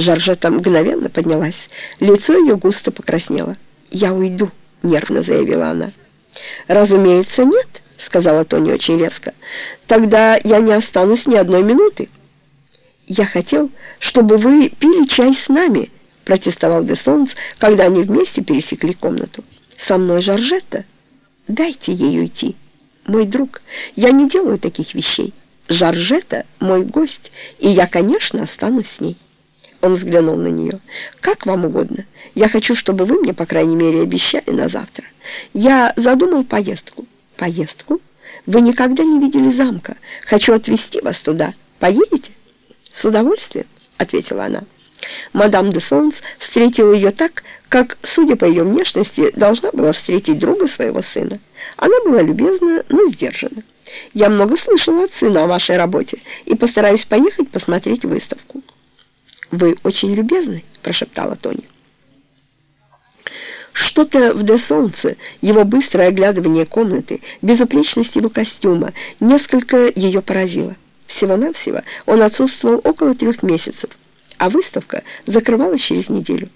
Жоржета мгновенно поднялась. Лицо ее густо покраснело. «Я уйду», — нервно заявила она. «Разумеется, нет», — сказала Тони очень резко. «Тогда я не останусь ни одной минуты». «Я хотел, чтобы вы пили чай с нами», — протестовал де Солнц, когда они вместе пересекли комнату. «Со мной Жоржетта. Дайте ей уйти. Мой друг, я не делаю таких вещей. Жоржетта — мой гость, и я, конечно, останусь с ней». Он взглянул на нее. «Как вам угодно. Я хочу, чтобы вы мне, по крайней мере, обещали на завтра. Я задумал поездку». «Поездку? Вы никогда не видели замка. Хочу отвезти вас туда. Поедете?» «С удовольствием», — ответила она. Мадам де Солнц встретила ее так, как, судя по ее внешности, должна была встретить друга своего сына. Она была любезна, но сдержана. «Я много слышала от сына о вашей работе и постараюсь поехать посмотреть выставку». «Вы очень любезны», — прошептала Тони. Что-то в «Де Солнце», его быстрое оглядывание комнаты, безупречность его костюма, несколько ее поразило. Всего-навсего он отсутствовал около трех месяцев, а выставка закрывалась через неделю.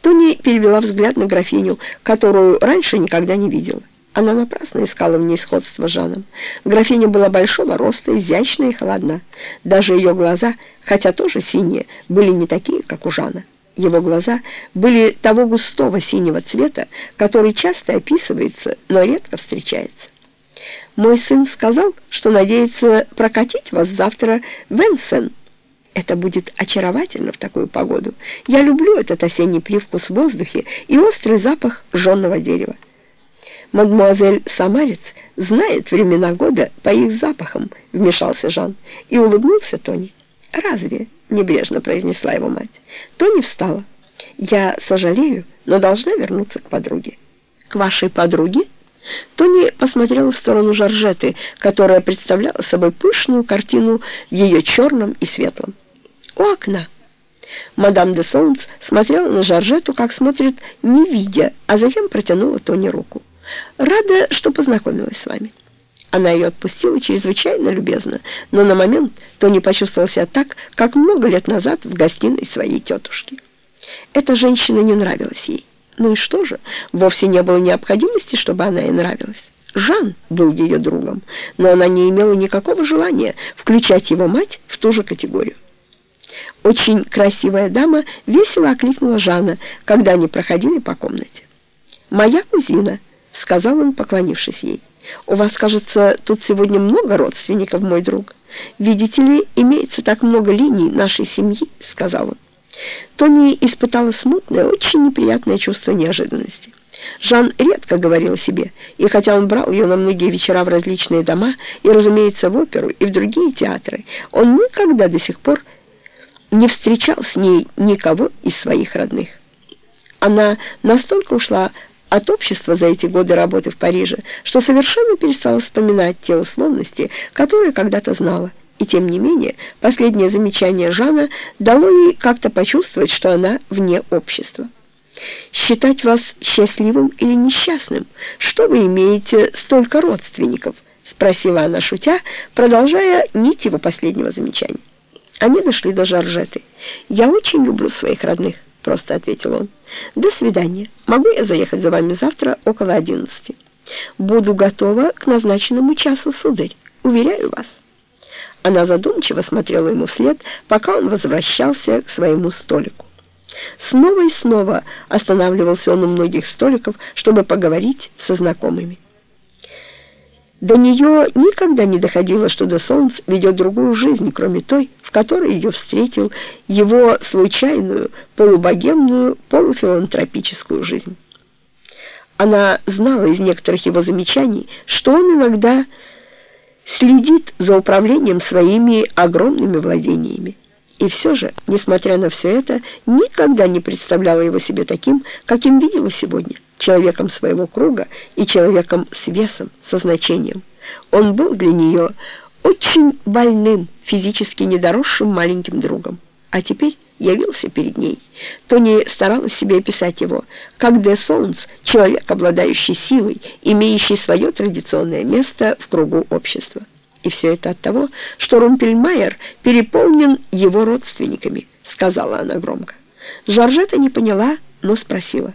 Тони перевела взгляд на графиню, которую раньше никогда не видела. Она напрасно искала в ней сходство с Жаном. Графиня была большого роста, изящная и холодна. Даже ее глаза, хотя тоже синие, были не такие, как у Жана. Его глаза были того густого синего цвета, который часто описывается, но редко встречается. «Мой сын сказал, что надеется прокатить вас завтра в Энсен. Это будет очаровательно в такую погоду. Я люблю этот осенний привкус в воздухе и острый запах жженного дерева. «Мадемуазель Самарец знает времена года по их запахам», — вмешался Жан. И улыбнулся Тони. «Разве?» — небрежно произнесла его мать. Тони встала. «Я сожалею, но должна вернуться к подруге». «К вашей подруге?» Тони посмотрела в сторону Жоржеты, которая представляла собой пышную картину в ее черном и светлом. «У окна». Мадам де Солнц смотрела на Жоржету, как смотрит, не видя, а затем протянула Тони руку. Рада, что познакомилась с вами». Она ее отпустила чрезвычайно любезно, но на момент Тони почувствовал себя так, как много лет назад в гостиной своей тетушки. Эта женщина не нравилась ей. Ну и что же, вовсе не было необходимости, чтобы она ей нравилась. Жан был ее другом, но она не имела никакого желания включать его мать в ту же категорию. Очень красивая дама весело окликнула Жана, когда они проходили по комнате. «Моя кузина», — сказал он, поклонившись ей. «У вас, кажется, тут сегодня много родственников, мой друг. Видите ли, имеется так много линий нашей семьи», — сказал он. Тони испытала смутное, очень неприятное чувство неожиданности. Жан редко говорил о себе, и хотя он брал ее на многие вечера в различные дома, и, разумеется, в оперу, и в другие театры, он никогда до сих пор не встречал с ней никого из своих родных. Она настолько ушла от общества за эти годы работы в Париже, что совершенно перестала вспоминать те условности, которые когда-то знала. И тем не менее, последнее замечание Жана дало ей как-то почувствовать, что она вне общества. «Считать вас счастливым или несчастным? Что вы имеете столько родственников?» — спросила она, шутя, продолжая нить его последнего замечания. Они дошли до Жоржеты. «Я очень люблю своих родных», — просто ответил он. «До свидания. Могу я заехать за вами завтра около одиннадцати?» «Буду готова к назначенному часу, сударь. Уверяю вас». Она задумчиво смотрела ему вслед, пока он возвращался к своему столику. Снова и снова останавливался он у многих столиков, чтобы поговорить со знакомыми. До нее никогда не доходило, что до Солнц ведет другую жизнь, кроме той, в которой ее встретил его случайную, полубогемную, полуфилантропическую жизнь. Она знала из некоторых его замечаний, что он иногда следит за управлением своими огромными владениями. И все же, несмотря на все это, никогда не представляла его себе таким, каким видела сегодня человеком своего круга и человеком с весом, со значением. Он был для нее очень больным, физически недоросшим маленьким другом. А теперь явился перед ней. Тони старалась себе описать его, как Де Солнц, человек, обладающий силой, имеющий свое традиционное место в кругу общества. И все это от того, что Румпельмайер переполнен его родственниками –— сказала она громко. Жоржета не поняла, но спросила.